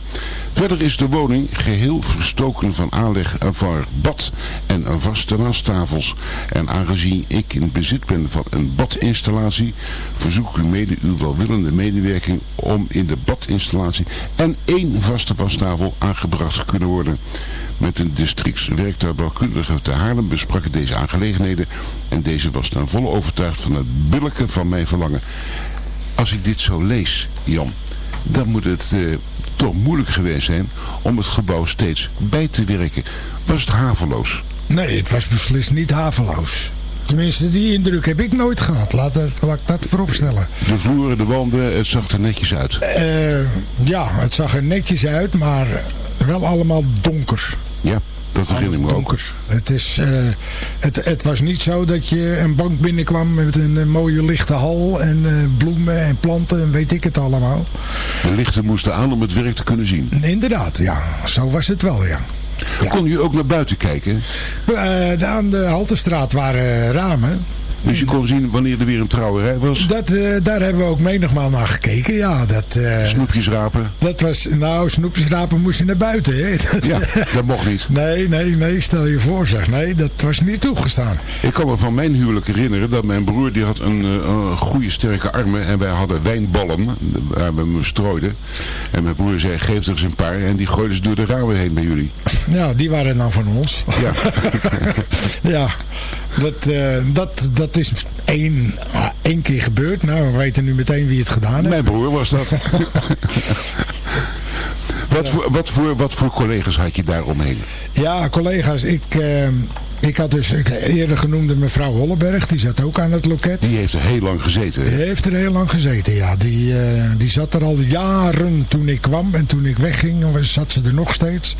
Verder is de woning geheel verstoken van aanleg van bad en vaste wastafels. En aangezien ik in bezit ben van een badinstallatie, verzoek ik u mede uw welwillende medewerking om in de badinstallatie en één vaste wastafel aangebracht te kunnen worden. Met een districtswerktuigbouwkundige te Haarlem besprak ik deze aangelegenheden en deze was ten volle overtuigd van het billijke van mijn verlangen. Als ik dit zo lees, Jan, dan moet het eh, toch moeilijk geweest zijn om het gebouw steeds bij te werken. Was het haveloos? Nee, het was beslist niet haveloos. Tenminste, die indruk heb ik nooit gehad. Laat, dat, laat ik dat vooropstellen. De vloeren, de wanden, het zag er netjes uit. Eh, ja, het zag er netjes uit, maar wel allemaal donker. Ja, dat ook. donker. Het, is, eh, het, het was niet zo dat je een bank binnenkwam met een, eh, mooie lichte hal en eh, bloemen en planten en weet ik het allemaal. De lichten moesten aan om het werk te kunnen zien. Inderdaad, ja. Zo was het wel, ja. Kon u ook naar buiten kijken? Aan de Haltestraat waren ramen. Dus je kon zien wanneer er weer een trouwerij was? Dat, eh, daar hebben we ook menigmaal naar gekeken, ja. Dat, eh, Snoepjes rapen? Dat was, nou, snoepjes rapen moest je naar buiten, hè. (laughs) Dat, Ja, dat mocht niet. Nee, nee, nee, stel je voor zeg. Nee, dat was niet toegestaan. Ik kan me van mijn huwelijk herinneren dat mijn broer die had een, eh, een goede sterke armen en wij hadden wijnballen waar we hem strooiden. En mijn broer zei geef er eens een paar en die gooiden ze door de ramen heen bij jullie. Ja, die waren dan van ons. Ja. (laughs) ja, dat, eh, dat, dat is één, één keer gebeurd. Nou, we weten nu meteen wie het gedaan heeft. Mijn broer was dat. (laughs) wat, voor, wat, voor, wat voor collega's had je daar omheen? Ja, collega's, ik, eh, ik had dus ik eerder genoemde mevrouw Holleberg, die zat ook aan het loket. Die heeft er heel lang gezeten. hè? Die heeft er heel lang gezeten, ja. Die, eh, die zat er al jaren toen ik kwam en toen ik wegging, zat ze er nog steeds.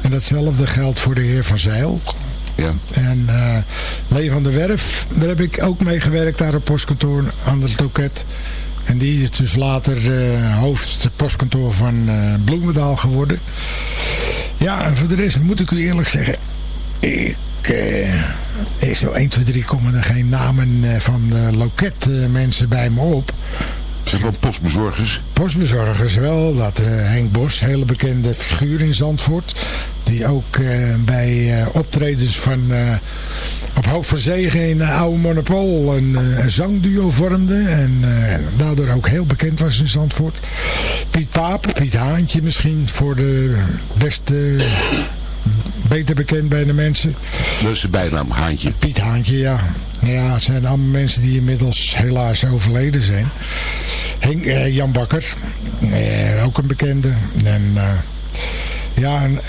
En datzelfde geldt voor de heer Van Zeil. Ja. En eh Lee van der Werf, daar heb ik ook mee gewerkt daar op postkantoor aan het loket. En die is dus later uh, hoofd postkantoor van uh, Bloemendaal geworden. Ja, en voor de rest moet ik u eerlijk zeggen... Ik, uh, zo 1, 2, 3 komen er geen namen van loketmensen bij me op. Zijn wel postbezorgers? Postbezorgers wel. Dat Henk Bos, hele bekende figuur in Zandvoort. Die ook bij optredens van op Hoop van Zegen in Oude Monopol een, een zangduo vormde. En daardoor ook heel bekend was in Zandvoort. Piet Paap, Piet Haantje misschien voor de beste... Beter bekend bij de mensen. Dat is de bijnaam, Haantje. Piet Haantje, ja. Ja, het zijn allemaal mensen die inmiddels helaas overleden zijn. Henk, eh, Jan Bakker, eh, ook een bekende. En ja, en,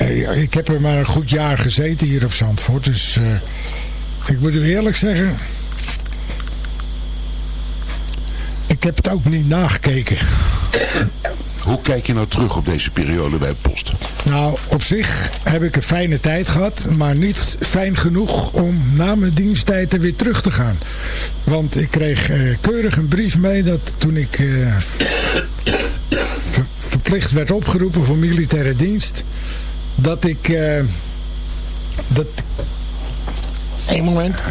ik heb er maar een goed jaar gezeten hier op Zandvoort. Dus ik moet u eerlijk zeggen... Ik heb het ook niet nagekeken. Hoe kijk je nou terug op deze periode bij Post? Nou, op zich heb ik een fijne tijd gehad, maar niet fijn genoeg om na mijn diensttijd er weer terug te gaan. Want ik kreeg uh, keurig een brief mee dat toen ik uh, verplicht werd opgeroepen voor militaire dienst, dat ik... Uh, dat Eén moment.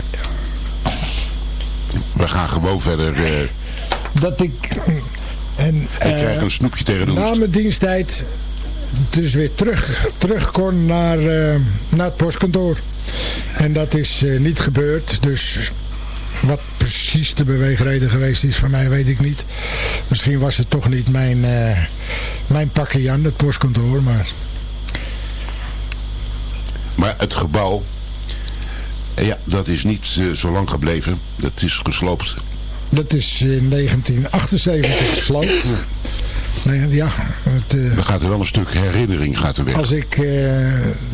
We gaan gewoon verder. Uh... Dat ik... En, ik krijg een snoepje tegen de Na mijn diensttijd dus weer terug, terug kon naar, uh, naar het postkantoor. En dat is uh, niet gebeurd. Dus wat precies de beweegreden geweest is van mij weet ik niet. Misschien was het toch niet mijn, uh, mijn pakje Jan, het postkantoor. Maar... maar het gebouw ja, dat is niet uh, zo lang gebleven. Dat is gesloopt. Dat is in 1978 gesloopt. Nee, ja, het, uh, Dan gaat er wel een stuk herinnering gaat er weg. Als ik uh,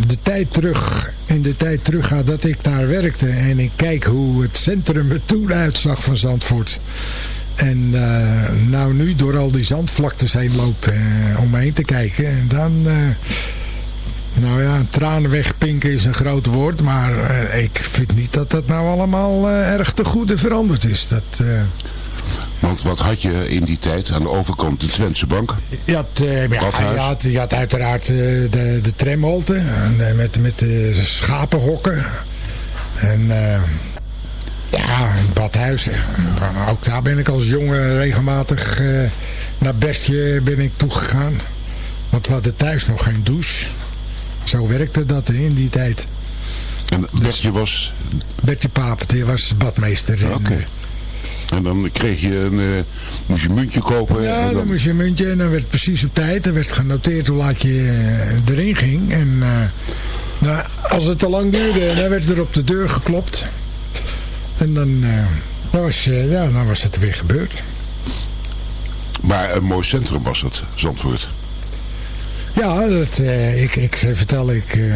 de tijd terug, in de tijd terug ga dat ik daar werkte... en ik kijk hoe het centrum er toen uitzag van Zandvoort... en nou nu door al die zandvlaktes heen lopen om me heen te kijken... dan nou ja, tranen wegpinken is een groot woord. Maar uh, ik vind niet dat dat nou allemaal uh, erg te goede veranderd is. Dat, uh... Want wat had je in die tijd aan de overkant? De Twentse bank? Je had, ja, je had, je had uiteraard de, de tramhalte. met, met de schapenhokken. En... Ja, badhuis. Ook daar ben ik als jongen regelmatig naar Bertje ben ik toegegaan. Want we hadden thuis nog geen douche. Zo werkte dat in die tijd. En Bertje was? Bertje Paap, die was badmeester. Oké. En dan kreeg je een, uh, moest je een muntje kopen. Ja, dan... dan... moest je een muntje en dan werd precies op tijd. Er werd genoteerd hoe laat je uh, erin ging. En uh, nou, als het te lang duurde, dan werd er op de deur geklopt. En dan, dan, was, ja, dan was het weer gebeurd. Maar een mooi centrum was het, Zandvoort. Ja, dat, uh, ik, ik vertel, ik, uh,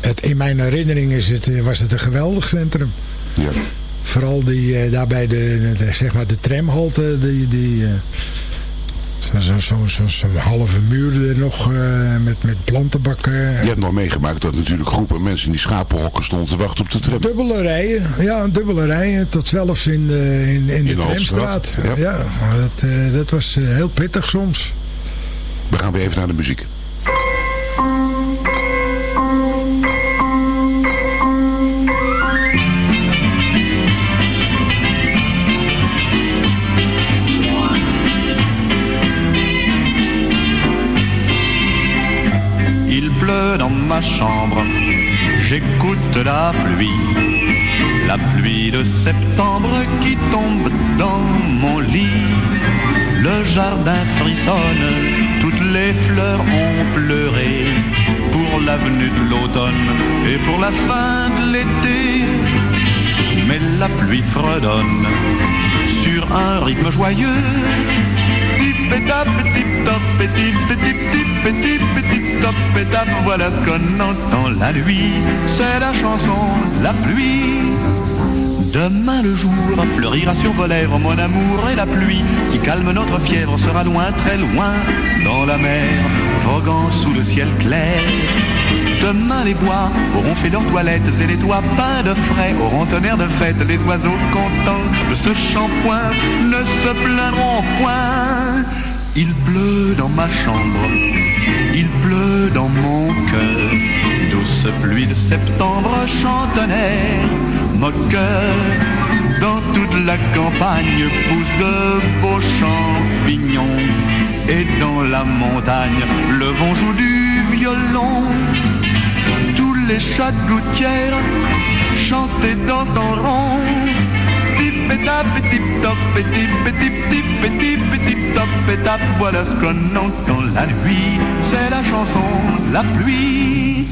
het, in mijn herinnering is het, was het een geweldig centrum. Ja. Vooral die, uh, daar bij de, de, zeg maar de tramhalte, die, die zo'n zo, zo, zo, zo halve muur er nog met, met plantenbakken. Je hebt nog meegemaakt dat natuurlijk groepen mensen in die schapenhokken stonden te wachten op de tram. Dubbele rijen, ja, dubbele rijen, tot zelfs in de, in, in de, in de tramstraat. Ja, ja dat, dat was heel pittig soms. We gaan weer de muziek. Il pleut dans ma chambre, j'écoute la pluie. La pluie de septembre qui tombe dans mon lit. Le jardin frissonne, les fleurs ont pleuré pour l'avenue de l'automne et pour la fin de l'été. Mais la pluie fredonne sur un rythme joyeux. Voilà ce qu'on entend la nuit, c'est la chanson la pluie. Demain le jour fleurira sur vos lèvres mon amour et la pluie qui calme notre fièvre sera loin, très loin, dans la mer, voguant sous le ciel clair. Demain les bois auront fait leurs toilettes et les toits peints de frais auront un air de fête. Les oiseaux contents de ce shampoing ne se plaindront point. Il pleut dans ma chambre, il pleut dans mon cœur. Douce pluie de septembre air moqueur. Dans toute la campagne poussent de beaux champignons. Et dans la montagne, le vent joue du violon. Tous les chats de gouttière chantent et dansent en rond. Tip et tap et tip top et tip et tip tip et tip et tip top et. Voilà ce qu'on entend la nuit. C'est la chanson la pluie.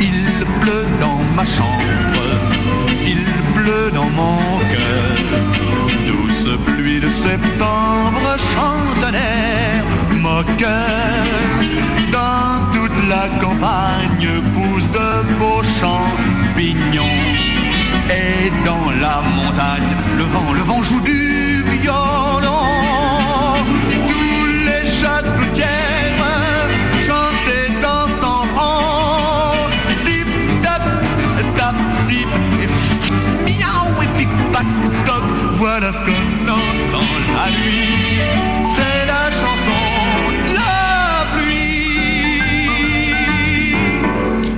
Il pleut dans ma chambre, il pleut dans mon cœur. Douce pluie de septembre air moqueur. Dans toute la campagne poussent de beaux champignons. Et dans la montagne, le vent, le vent joue du violon. Tac toc. Voilà ce qu'on entend la nuit. C'est la chanson la pluie.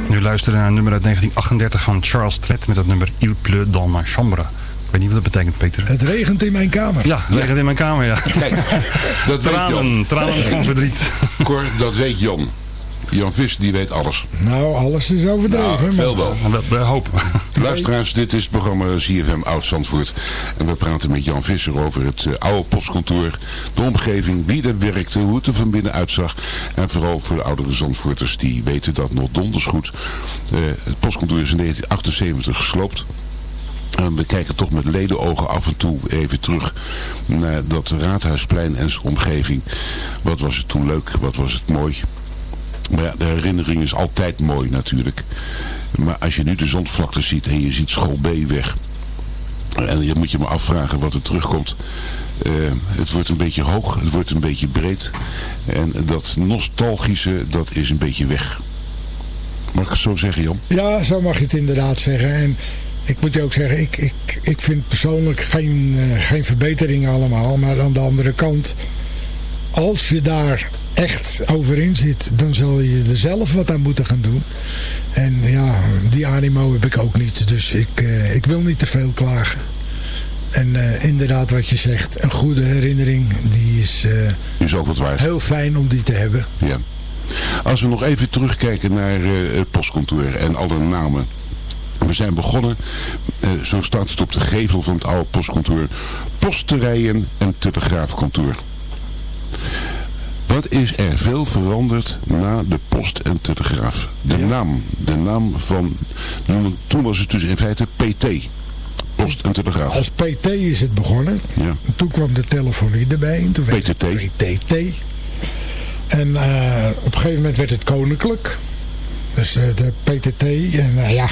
Nu luisteren naar een nummer uit 1938 van Charles Tret met het nummer Il pleut dans ma chambre. Ik weet niet wat dat betekent, Peter. Het regent in mijn kamer. Ja, het regent in mijn kamer, ja. Kijk, dat weet tranen, Jan. tranen van verdriet. Cor, dat weet Jan. Jan Vis, die weet alles. Nou, alles is overdreven. Nou, maar- veel wel. We, we hopen. (laughs) Luisteraars, dit is het programma CFM Oud Zandvoort. En we praten met Jan Visser over het eh, oude postkantoor, de omgeving, wie er werkte, hoe het er van binnen uitzag. En vooral voor de oudere Zandvoorters die weten dat nog donders goed. Eh, het postkantoor is in 1978 gesloopt. En we kijken toch met ledenogen af en toe even terug naar dat Raadhuisplein en zijn omgeving. Wat was het toen leuk, wat was het mooi. Maar ja, de herinnering is altijd mooi natuurlijk. Maar als je nu de zandvlakte ziet en je ziet school B weg. En je moet je maar afvragen wat er terugkomt. Eh, het wordt een beetje hoog, het wordt een beetje breed. En dat nostalgische, dat is een beetje weg. Mag ik het zo zeggen, Jan? Ja, zo mag je het inderdaad zeggen. En ik moet je ook zeggen, ik, ik, ik vind persoonlijk geen, eh, geen verbetering allemaal. Maar aan de andere kant, als je daar echt over in zit, dan zal je er zelf wat aan moeten gaan doen. En ja, die animo heb ik ook niet. Dus ik, eh, ik wil niet te veel klagen. En eh, inderdaad wat je zegt, een goede herinnering, die is eh, Is ook wat waard. heel fijn om die te hebben. Ja. Als we nog even terugkijken naar het postkantoor en alle namen. We zijn begonnen, zo staat het op de gevel van het oude postkantoor, posterijen en telegraafkantoor. Wat is er veel veranderd na de post en telegraaf? De naam, de naam van, toen was het dus in feite PT, post en telegraaf. Als PT is het begonnen. Ja. Toen kwam de telefonie erbij. En toen werd het PTT. En eh, op een gegeven moment werd het koninklijk. Dus eh, de PTT. En nou ja.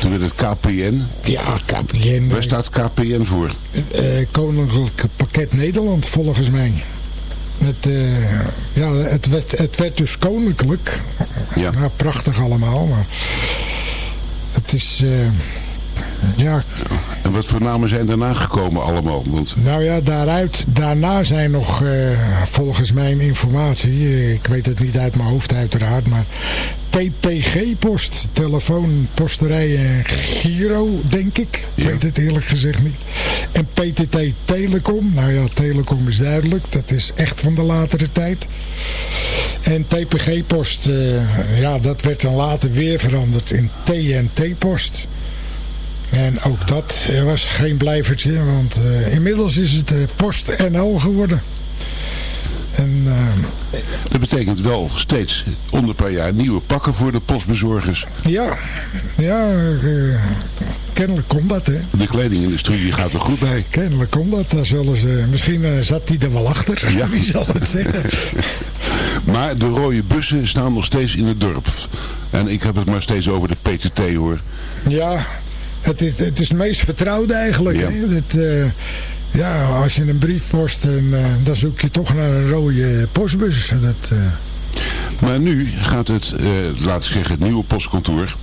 Toen werd het KPN. Ja, KPN. Waar staat KPN voor? eh, Koninklijk Pakket Nederland, volgens mij. Het, eh, ja, het, werd, het werd dus koninklijk. Ja. Prachtig allemaal. Maar het is... eh, ja, En wat voor namen zijn daarna gekomen allemaal? Want Nou ja, daaruit, daarna zijn nog, eh, volgens mijn informatie, eh, ik weet het niet uit mijn hoofd uiteraard, maar TPG-post, telefoon, posterij en Giro, denk ik. Ik weet het eerlijk gezegd niet. En PTT Telecom, nou ja, Telecom is duidelijk, dat is echt van de latere tijd. En TPG-post, eh, ja, dat werd dan later weer veranderd in TNT-post. En ook dat was geen blijvertje, want eh, inmiddels is het eh, Post NL geworden. En eh, dat betekent wel steeds onder per jaar nieuwe pakken voor de postbezorgers. ja, ja kennelijk komt dat, hè. De kledingindustrie die gaat er goed bij. Kennelijk komt dat. Daar zullen ze, misschien zat hij er wel achter, (laughs) Ja. wie zal het zeggen. (laughs) Maar de rode bussen staan nog steeds in het dorp. En ik heb het maar steeds over de PTT hoor. Ja, het is het, is het meest vertrouwde eigenlijk. Ja. Hè? Eh, ja, als je een brief post, en, eh, dan zoek je toch naar een rode postbus. Dat, eh, Maar nu gaat het, laat ik zeggen, het nieuwe postkantoor,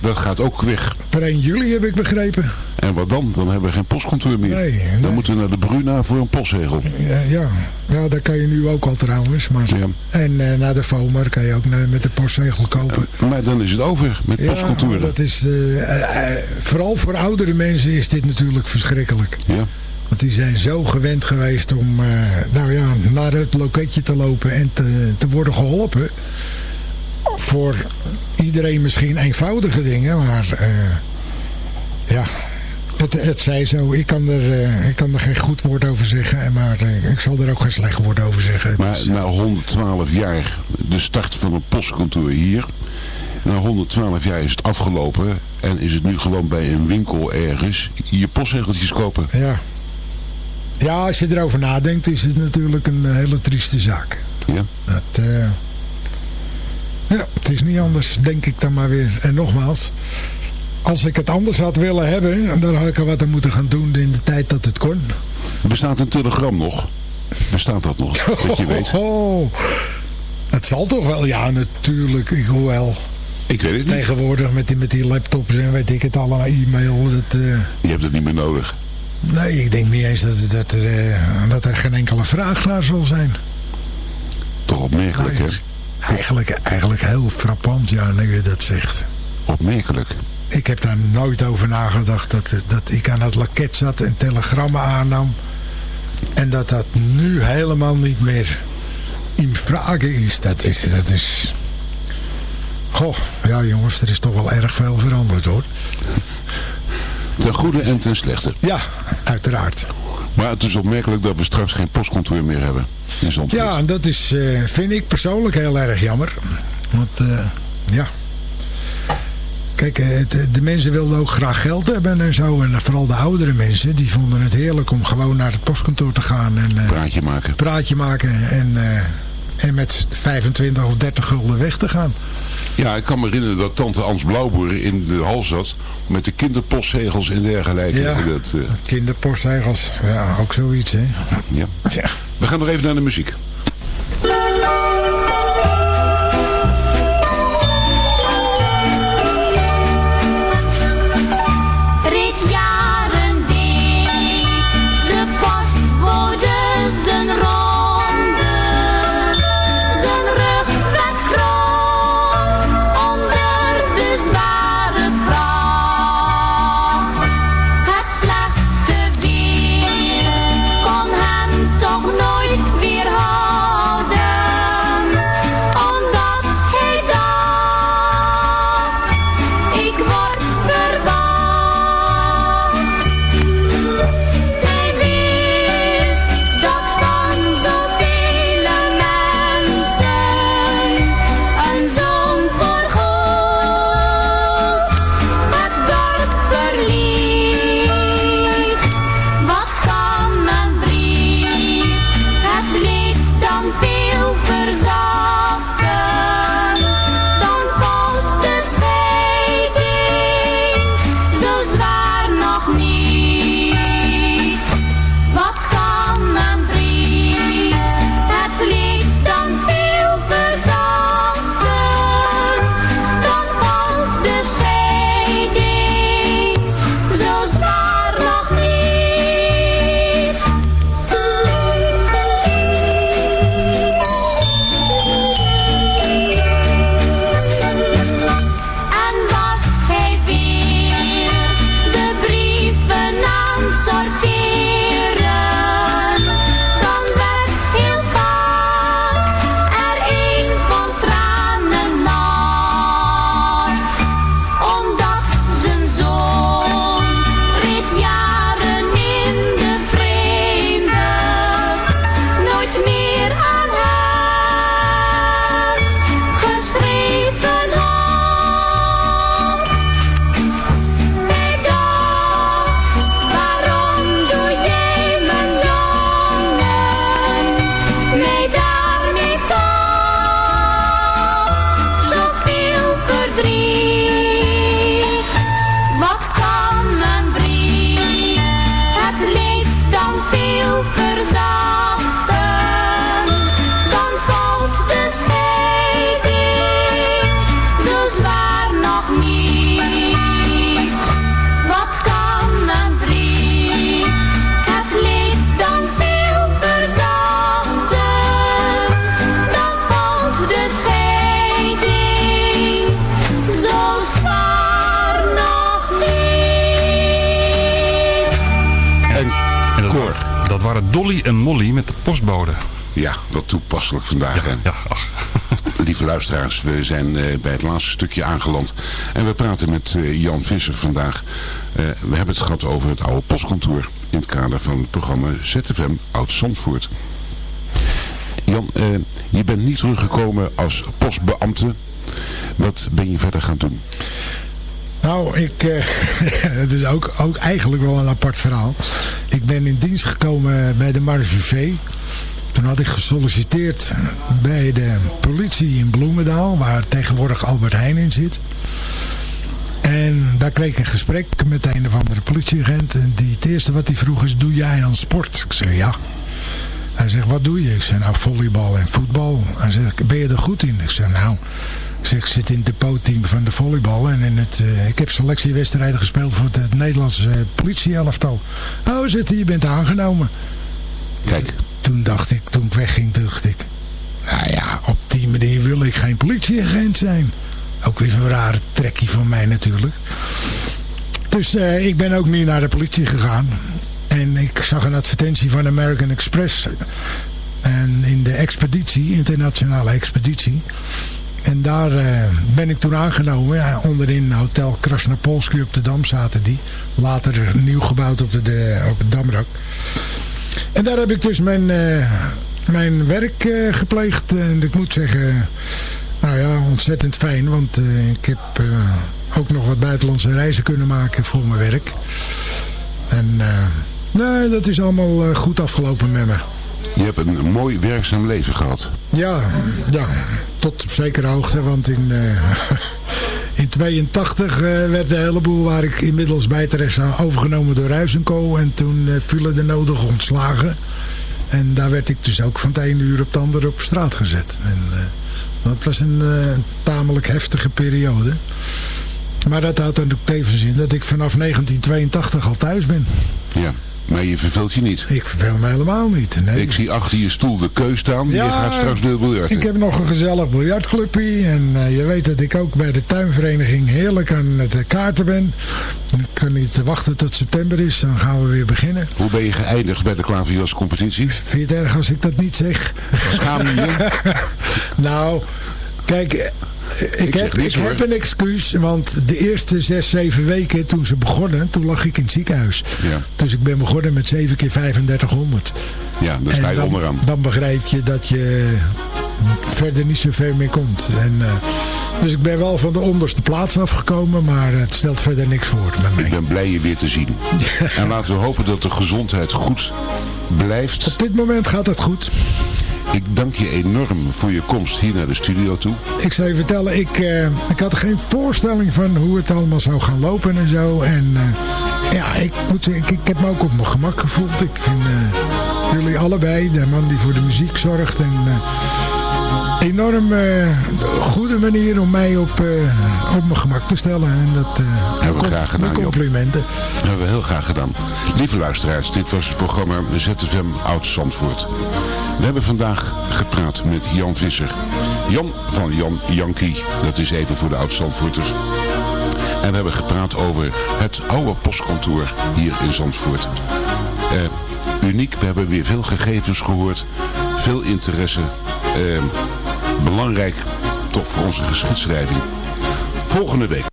dat gaat ook weg. Per 1 juli heb ik begrepen. En wat dan? Dan hebben we geen postkantoor meer. Nee, Dan moeten we naar de Bruna voor een postzegel. Ja, ja. Ja, dat kan je nu ook al trouwens. Maar... En eh, naar de FOMAR kan je ook naar- met de postzegel kopen. Maar dan is het over met Ja, dat is, eh, eh, vooral voor oudere mensen is dit natuurlijk verschrikkelijk. Ja. Want die zijn zo gewend geweest om eh, nou ja, naar het loketje te lopen en te, te worden geholpen. Voor iedereen misschien eenvoudige dingen, maar eh, ja, het, het zij zo. Ik kan, er, eh, ik kan er geen goed woord over zeggen, maar eh, ik zal er ook geen slecht woord over zeggen. Maar is, na 112 jaar, de start van een postkantoor hier. Na 112 jaar is het afgelopen en is het nu gewoon bij een winkel ergens je postzegeltjes kopen. Ja. ja, als je erover nadenkt is het natuurlijk een hele trieste zaak. Ja. Dat, eh, ja, het is niet anders, denk ik dan maar weer. En nogmaals, als ik het anders had willen hebben, dan had ik er wat aan moeten gaan doen in de tijd dat het kon. Bestaat een telegram nog? Bestaat dat nog? Dat je weet. Oh, het zal toch wel, ja natuurlijk, ik hoewel. Ik weet het niet. Tegenwoordig met die, met die laptops en weet ik het allemaal, e-mail, dat... eh, Je hebt het niet meer nodig. nee, ik denk niet eens dat, dat, eh, dat er geen enkele vraag naar zal zijn. Toch opmerkelijk, hè? Eigenlijk, eigenlijk heel frappant, ja, nu je dat zegt. Opmerkelijk. Ik heb daar nooit over nagedacht dat, dat ik aan het laket zat en telegrammen aannam. En dat dat nu helemaal niet meer in vragen is. Dat is, dat is... Goh, ja jongens, er is toch wel erg veel veranderd hoor. Ten goede en ten slechte. Ja, uiteraard. Maar het is opmerkelijk dat we straks geen postkantoor meer hebben. In Zandvoort. Ja, en dat is, eh, vind ik persoonlijk heel erg jammer. Want, eh, ja... Kijk, eh, het- de mensen wilden ook graag geld hebben en zo. En vooral de oudere mensen, die vonden het heerlijk om gewoon naar het postkantoor te gaan. En, eh, Praatje maken. praatje maken en, eh, en met 25 of 30 gulden weg te gaan. Ja, ik kan me herinneren dat tante Ans Blauwboer in de hal zat met de kinderpostzegels en dergelijke. Ja. Dat, Kinderpostzegels, ja, ook zoiets, hè. ja. We gaan nog even naar de muziek. Vandaag. hè? Ja, (laughs) Lieve luisteraars, we zijn eh, bij het laatste stukje aangeland. En we praten met eh, Jan Visser vandaag. Eh, we hebben het gehad over het oude postkantoor. In het kader van het programma ZFM Oud Zandvoort. Jan, eh, je bent niet teruggekomen als postbeambte. Wat ben je verder gaan doen? Nou, ik, eh, (laughs) het is ook, ook eigenlijk wel een apart verhaal. Ik ben in dienst gekomen bij de Marge Toen had ik gesolliciteerd bij de politie in Bloemendaal, waar tegenwoordig Albert Heijn in zit. En daar kreeg ik een gesprek met een of andere politieagent. En die, het eerste wat hij vroeg is, doe jij aan sport? Ik zei, ja. Hij zegt, wat doe je? Ik zei, nou, volleybal en voetbal. Hij zegt, ben je er goed in? Ik zei, nou, ik, zeg, ik zit in het depotteam van de volleybal. En in het, eh, ik heb selectiewedstrijden gespeeld voor het, het Nederlandse uh, politieelftal. Oh, hij, je bent aangenomen. Kijk. Toen dacht ik, toen ik wegging, dacht ik... Nou ja, op die manier wil ik geen politieagent zijn. Ook weer zo'n rare trekkie van mij natuurlijk. Dus eh, ik ben ook niet naar de politie gegaan. En ik zag een advertentie van American Express. En in de expeditie, internationale expeditie. En daar eh, ben ik toen aangenomen. Ja, onderin Hotel Krasnopolski op de Dam zaten die. Later nieuw gebouwd op, de, de, op het Damrak. En daar heb ik dus mijn, eh, mijn werk eh, gepleegd. En ik moet zeggen, nou ja, ontzettend fijn. Want eh, ik heb ook nog wat buitenlandse reizen kunnen maken voor mijn werk. En nee, dat is allemaal goed afgelopen met me. Je hebt een mooi werkzaam leven gehad. Ja, ja, tot op zekere hoogte, want in, (laughs) in 82 eh, werd de hele boel waar ik inmiddels bij terecht sta overgenomen door Ruizenko. En toen eh, vielen de nodige ontslagen. En daar werd ik dus ook van het ene uur op het andere op straat gezet. En eh, dat was een eh, tamelijk heftige periode. Maar dat houdt ook tevens in dat ik vanaf 1982 al thuis ben. Ja, maar je verveelt je niet. Ik verveel me helemaal niet. Nee. Ik zie achter je stoel de keus staan. je gaat straks weer biljarten. Ik heb nog een gezellig biljartclubje. En eh, je weet dat ik ook bij de tuinvereniging heerlijk aan het eh, kaarten ben. Ik kan niet wachten tot september is. Dan gaan we weer beginnen. Hoe ben je geëindigd bij de Klaverjas competitie? Vind je het erg als ik dat niet zeg? Schaam je? (laughs) nou, kijk... Ik, heb, ik heb een excuus, want de eerste zes, zeven weken toen ze begonnen, toen lag ik in het ziekenhuis. Ja, Dus ik ben begonnen met 7 keer 3500. ja En je dan, onderaan. dan begrijp je dat je verder niet zo ver meer komt. En, eh, dus ik ben wel van de onderste plaats afgekomen, maar het stelt verder niks voor met mij. Ik ben blij je weer te zien. (laughs) En laten we hopen dat de gezondheid goed blijft. Op dit moment gaat het goed. Ik dank je enorm voor je komst hier naar de studio toe. Ik zou je vertellen, ik, eh, ik had geen voorstelling van hoe het allemaal zou gaan lopen en zo. En eh, ja, ik, moet ik, ik heb me ook op mijn gemak gevoeld. Ik vind eh, jullie allebei, de man die voor de muziek zorgt en... enorm goede manier om mij op, op mijn gemak te stellen. En dat eh, Hebben we graag gedaan, Job. complimenten. Dat hebben we heel graag gedaan. Lieve luisteraars, dit was het programma ZFM Oud Zandvoort. We hebben vandaag gepraat met Jan Visser. Jan van Jan Jankie, dat is even voor de Oud Zandvoorters. En we hebben gepraat over het oude postkantoor hier in Zandvoort. Eh, uniek, we hebben weer veel gegevens gehoord. Veel interesse. Eh, belangrijk, toch voor onze geschiedschrijving. Volgende week.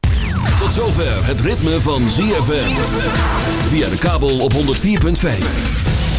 Tot zover het ritme van ZFM. Via de kabel op 104.5.